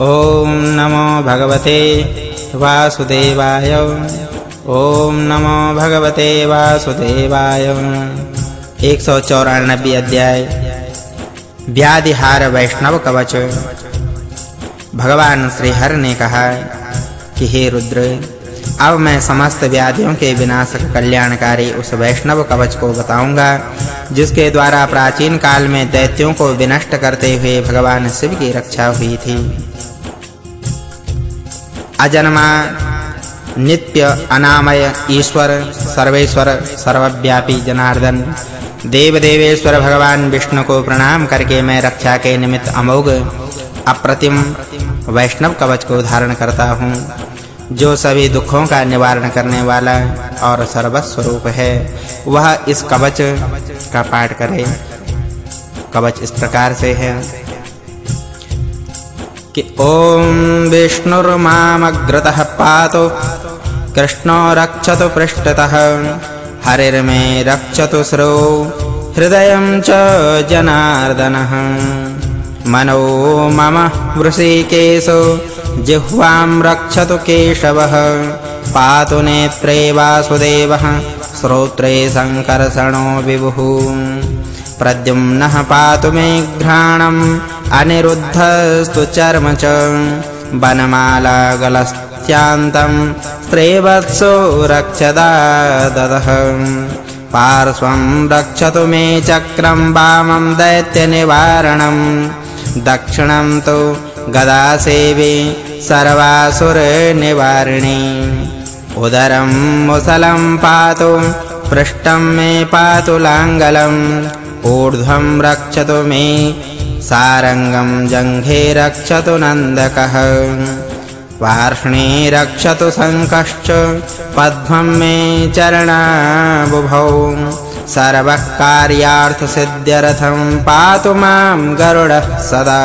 ॐ नमो भगवते वासुदेवाय। ॐ नमो भगवते वासुदेवाय। 194 अध्याय। व्याधिहार वैष्णव कवच। भगवान श्री हर ने कहा कि हे रुद्र अब मैं समस्त व्याधियों के विनाशक कल्याणकारी उस वैष्णव कवच को बताऊँगा, जिसके द्वारा प्राचीन काल में दैत्यों को विनष्ट करते हुए भगवान शिव की रक्षा हुई थी। अजन्मा, नित्य अनामय ईश्वर, सर्वेश्वर, सर्वव्यापी जनार्दन देव देवेश्वर भगवान विष्णु को प्रणाम करके मैं रक्षा के निमित्त अमोघ, अप्रतिम वैष्णव कवच को धारण करता हूँ। जो सभी दुखों का निवारण करने वाला और सर्वस्वरूप है, वह इस कवच का पाठ करे। कवच इस प्रकार से है कि ओम विष्णुर्मामग्रतः पातो, कृष्णो रक्षतु पृष्ठतः हरिर्मे रक्षतु श्रो हृदयं च जनार्दनः। मनो मम वृषिकेशो जिह्वां रक्षतु केशवः। पातु नेत्रे वासुदेवः श्रोत्रे सङ्कर्षणो विभुः। प्रद्युम्नः पातु मे घ्राणम् अनिरुद्धस्तु चर्म च। वनमालागलस्त्यान्तं स्त्रेवत्सो रक्षदा ददः पार्श्वं रक्षतु मे चक्रं वामं दैत्यनिवारणम्। दक्षिणं तु गदासेवी सर्वासुरनिवारिणी। उदरं मुसलं पातु पृष्ठं मे पातु लाङ्गलम् ऊर्ध्वं रक्षतु मे सारङ्गं जङ्घे रक्षतु नन्दकः। वार्ष्णे रक्षतु शङ्कश्च पद्मं मे चरणाबुभौ। सर्वः कार्यार्थसिद्ध्यर्थं पातु मां गरुडः सदा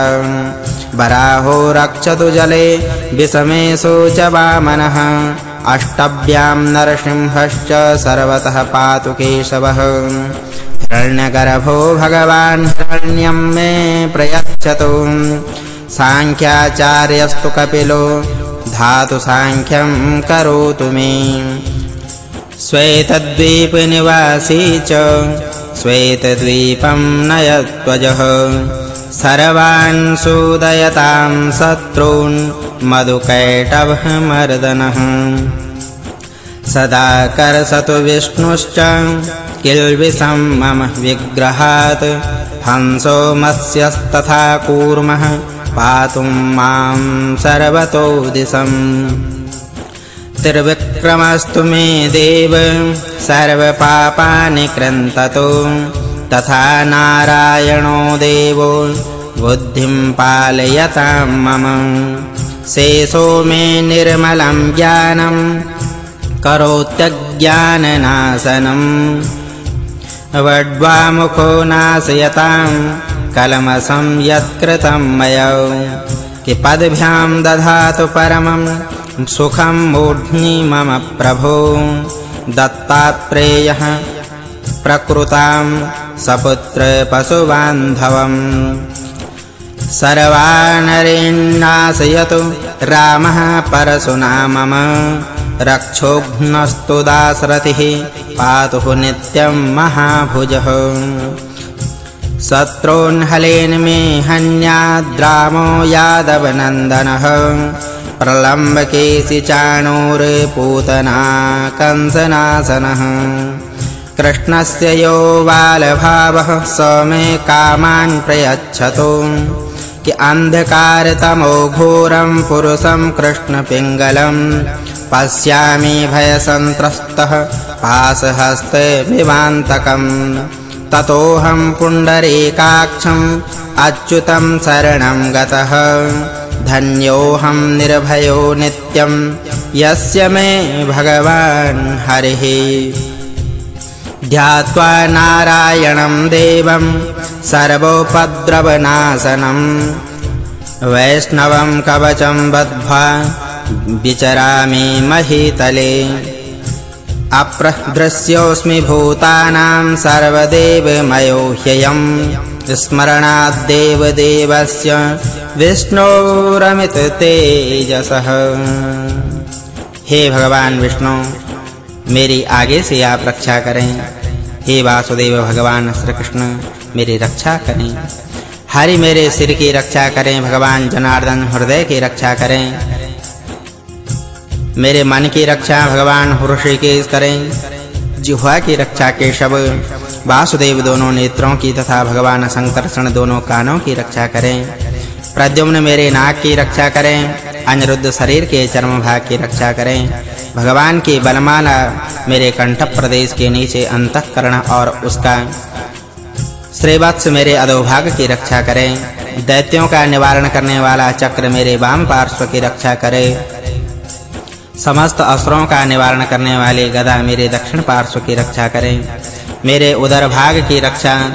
वराहो रक्षतु जले विषमेषु च वामनः अष्टभ्यां नरसिंहश्च सर्वतः पातु केशवः। हिरण्यगर्भो भगवान् हिरण्यं मे प्रयच्छतु। साङ्ख्याचार्यस्तु कपिलो, धातु साङ्ख्यं करोतु मे। श्वेतद्वीपनिवासी च, श्वेतद्वीपं नयत्वजः। सर्वान् सूदयतां शत्रून् मधुकैटभमर्दनः। सदा कर्षतु विष्णुश्च किल्विषं मम विग्रहात्। हंसो मत्स्यस्तथा कूर्मः पातुं मां सर्वतो दिशम् त्रिविक्रमस्तु मे देव सर्वपापानि कृन्ततो तथा नारायणो देवो बुद्धिं पालयतां मम। शेषो मे निर्मलं ज्ञानं करोत्यज्ञाननाशनम् वड्वामुखो नाशयतां कलमसं यत्कृतं मया। कि पद्भ्यां दधातु परमं सुखं मूर्ध्नि मम प्रभो। दत्तात्रेयः प्रकृताम् सपुत्रपशुबान्धवम् सर्वानरेण्णाशयतु रामः परशुना मम रक्षोघ्नस्तु दासरथिः पातुः नित्यं महाभुजः। शत्रोन्हलेन मे हन्याद्रामो यादवनन्दनः। प्रलम्बकेशिचाणोर्पूतनाकंसनाशनः कृष्णस्य यो बालभावः स मे कामान् प्रयच्छतु। कि अन्धकारतमो घोरं पुरुषं कृष्णपिङ्गलं पश्यामि भयसन्त्रस्तः पाशहस्ते विवान्तकम् ततोऽहं पुण्डरीकाक्षम् अच्युतं शरणं गतः। धन्योऽहं निर्भयो नित्यं यस्य मे भगवान् हरिः ध्यात्वा नारायणं देवं सर्वोपद्रवनाशनं। वैष्णवं कवचं बद्ध्वा विचरामि महीतले। अप्रदृश्योऽस्मि भूतानां सर्वदेवमयो ह्ययम् स्मरणाद्देव देवस्य विष्णोरमित तेजसः हे भगवान विष्णु मेरी आगे से आप रक्षा करें। हे वासुदेव भगवान श्री कृष्ण मेरी रक्षा करें। हरि मेरे सिर की रक्षा करें, भगवान जनार्दन हृदय की रक्षा करें। मेरे मन की रक्षा, भगवान ऋषिकेश करें। जिह्वा की रक्षा, केशव, वासुदेव दोनों नेत्रों की तथा भगवान संकर्षण दोनों कानों की रक्षा करें। प्रद्युम्न मेरे नाक की रक्षा करें। अनिरुद्ध शरीर के चर्म भाग की रक्षा करें। भगवान की बलमाला मेरे कंठ प्रदेश के नीचे अंतःकरण और उसका श्रेवत्स मेरे अधोभाग की रक्षा करें। दैत्यों का निवारण करने वाला चक्र मेरे वाम पार्श्व की रक्षा करे। समस्त असुरों का निवारण करने वाली गदा मेरे दक्षिण पार्श्व की रक्षा करें। मेरे उदर भाग की रक्षा,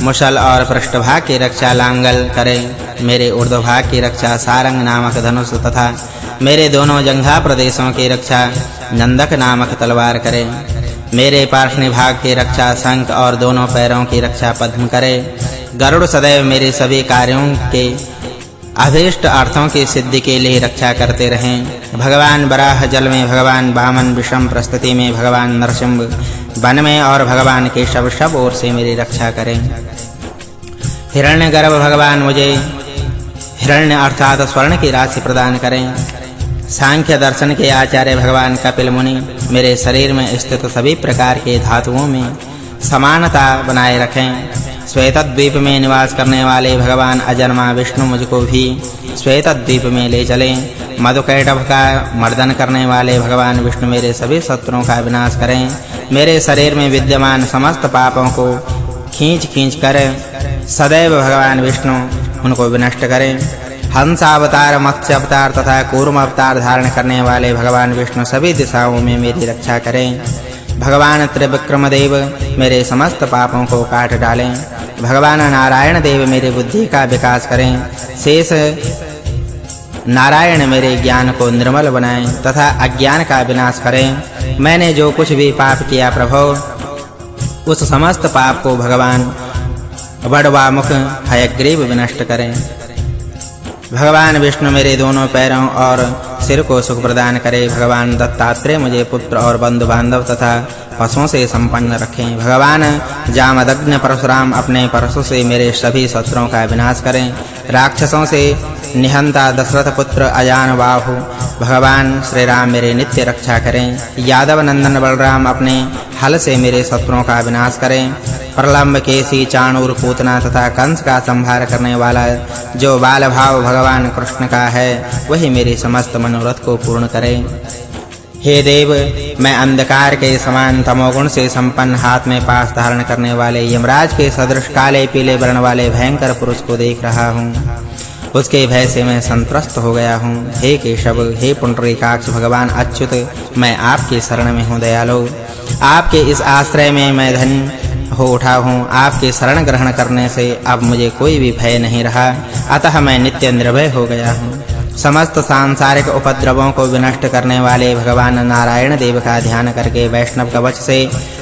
मुशल और पृष्ठ भाग की रक्षा, लांगल करें। मेरे ऊर्ध्व भाग की रक्षा, सारंग नामक धनुष तथा मेरे दोनों जंघा प्रदेशों की रक्षा नंदक नामक तलवार करें। मेरे पार्श्व भाग की रक्षा शंख और दोनों पैरों की रक्षा पद्म करे। गरुड़ सदैव मेरे सभी कार्यों के अभीष्ट अर्थों की सिद्धि के लिए रक्षा करते रहें। भगवान बराह जल में भगवान वामन विषम प्रस्तुति में भगवान नरसिंह वन में और भगवान केशव सब ओर से मेरी रक्षा करें। हिरण्यगर्भ भगवान मुझे हिरण्य अर्थात स्वर्ण की राशि प्रदान करें। सांख्य दर्शन के आचार्य भगवान कपिल मुनि मेरे शरीर में स्थित सभी प्रकार के धातुओं में समानता बनाए रखें। श्वेत द्वीप में निवास करने वाले भगवान अजन्मा विष्णु मुझको भी श्वेत द्वीप में ले चलें। मधुकैटभ का मर्दन करने वाले भगवान विष्णु मेरे सभी शत्रुओं का विनाश करें। मेरे शरीर में विद्यमान समस्त पापों को खींच-खींच कर सदैव भगवान विष्णु उनको विनष्ट करें। हंस अवतार मत्स्य अवतार तथा कूर्म अवतार धारण करने वाले भगवान विष्णु सभी दिशाओं में मेरी रक्षा करें। भगवान त्रिविक्रम देव मेरे समस्त पापों को काट डालें। भगवान नारायण देव मेरे बुद्धि का विकास करें। शेष नारायण, मेरे ज्ञान को निर्मल बनाएँ तथा अज्ञान का विनाश करें। मैंने जो कुछ भी पाप किया प्रभु, उस समस्त पाप को भगवान बड़वा मुख हयग्रीव विनष्ट करें। भगवान विष्णु मेरे दोनों पैरों और सिर को सुख प्रदान करें। भगवान दत्तात्रेय मुझे पुत्र और बंधु बांधव तथा पशुओं से संपन्न रखें। भगवान जामदग्न परशुराम अपने परशु से मेरे सभी शत्रुओं का विनाश करें। राक्षसों से निहंता दशरथ पुत्र अजान बाहु भगवान श्री राम मेरे नित्य रक्षा करें। यादव नंदन बलराम अपने हल से मेरे शत्रुओं का विनाश करें। प्रलंब केसी चाणूर पूतना तथा कंस का संहार करने वाला जो बाल भाव भगवान कृष्ण का है, वही मेरे समस्त मनोरथ को पूर्ण करे। हे देव, मैं अंधकार के समान तमोगुण से संपन्न हाथ में पास धारण करने वाले यमराज के सदृश काले पीले वर्ण वाले भयंकर पुरुष को देख रहा हूँ। उसके भय से मैं संत्रस्त हो गया हूँ। हे केशव, हे पुंडरीकाक्ष, भगवान अच्युत, मैं आपके शरण में हूँ दयालु। आपके इस आश्रय में मैं धन हो उठा हूँ। आपके शरण ग्रहण करने से अब मुझे कोई भी भय नहीं रहा। अतः मैं नित्य निर्भय हो गया हूँ। समस्त सांसारिक उपद्रवों को विनष्ट करने वाले भगवान नारायण देव का ध्यान करके वैष्णव कवच से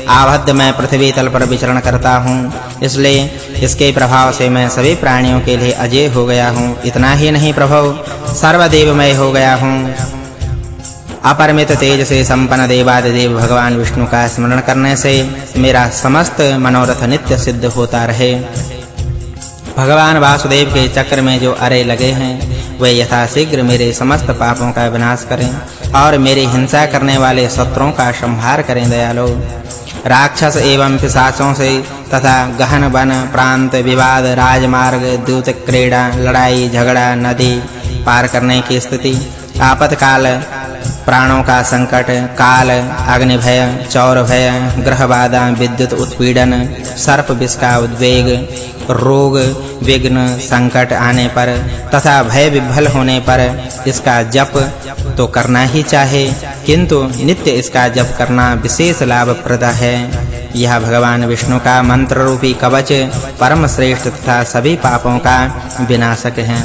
आबद्ध मैं पृथ्वी तल पर विचरण करता हूँ। इसलिए इसके प्रभाव से मैं सभी प्राणियों के लिए अजय हो गया हूँ। इतना ही नहीं प्रभु, सर्वदेवमय हो गया हूँ। अपरमित तेज से संपन्न देवादिदेव भगवान विष्णु का स्मरण करने से मेरा समस्त मनोरथ नित्य सिद्ध होता रहे। भगवान वासुदेव के चक्र में जो अरे लगे हैं वे यथाशीघ्र मेरे समस्त पापों का विनाश करें और मेरे हिंसा करने वाले शत्रुओं का संहार करें, दयालु। राक्षस एवं पिशाचों से तथा गहन वन, प्रांत, विवाद, राजमार्ग दूत क्रीड़ा, लड़ाई, झगड़ा, नदी पार करने की स्थिति, आपतकाल प्राणों का संकट, काल अग्नि भय चौर भय ग्रह बाधा विद्युत उत्पीड़न, सर्प विष का उद्वेग, रोग, विघ्न, संकट आने पर तथा भय विभल होने पर इसका जप तो करना ही चाहे, किंतु नित्य इसका जप करना विशेष लाभप्रद है। यह भगवान विष्णु का मंत्र रूपी कवच परम श्रेष्ठ तथा सभी पापों का विनाशक है।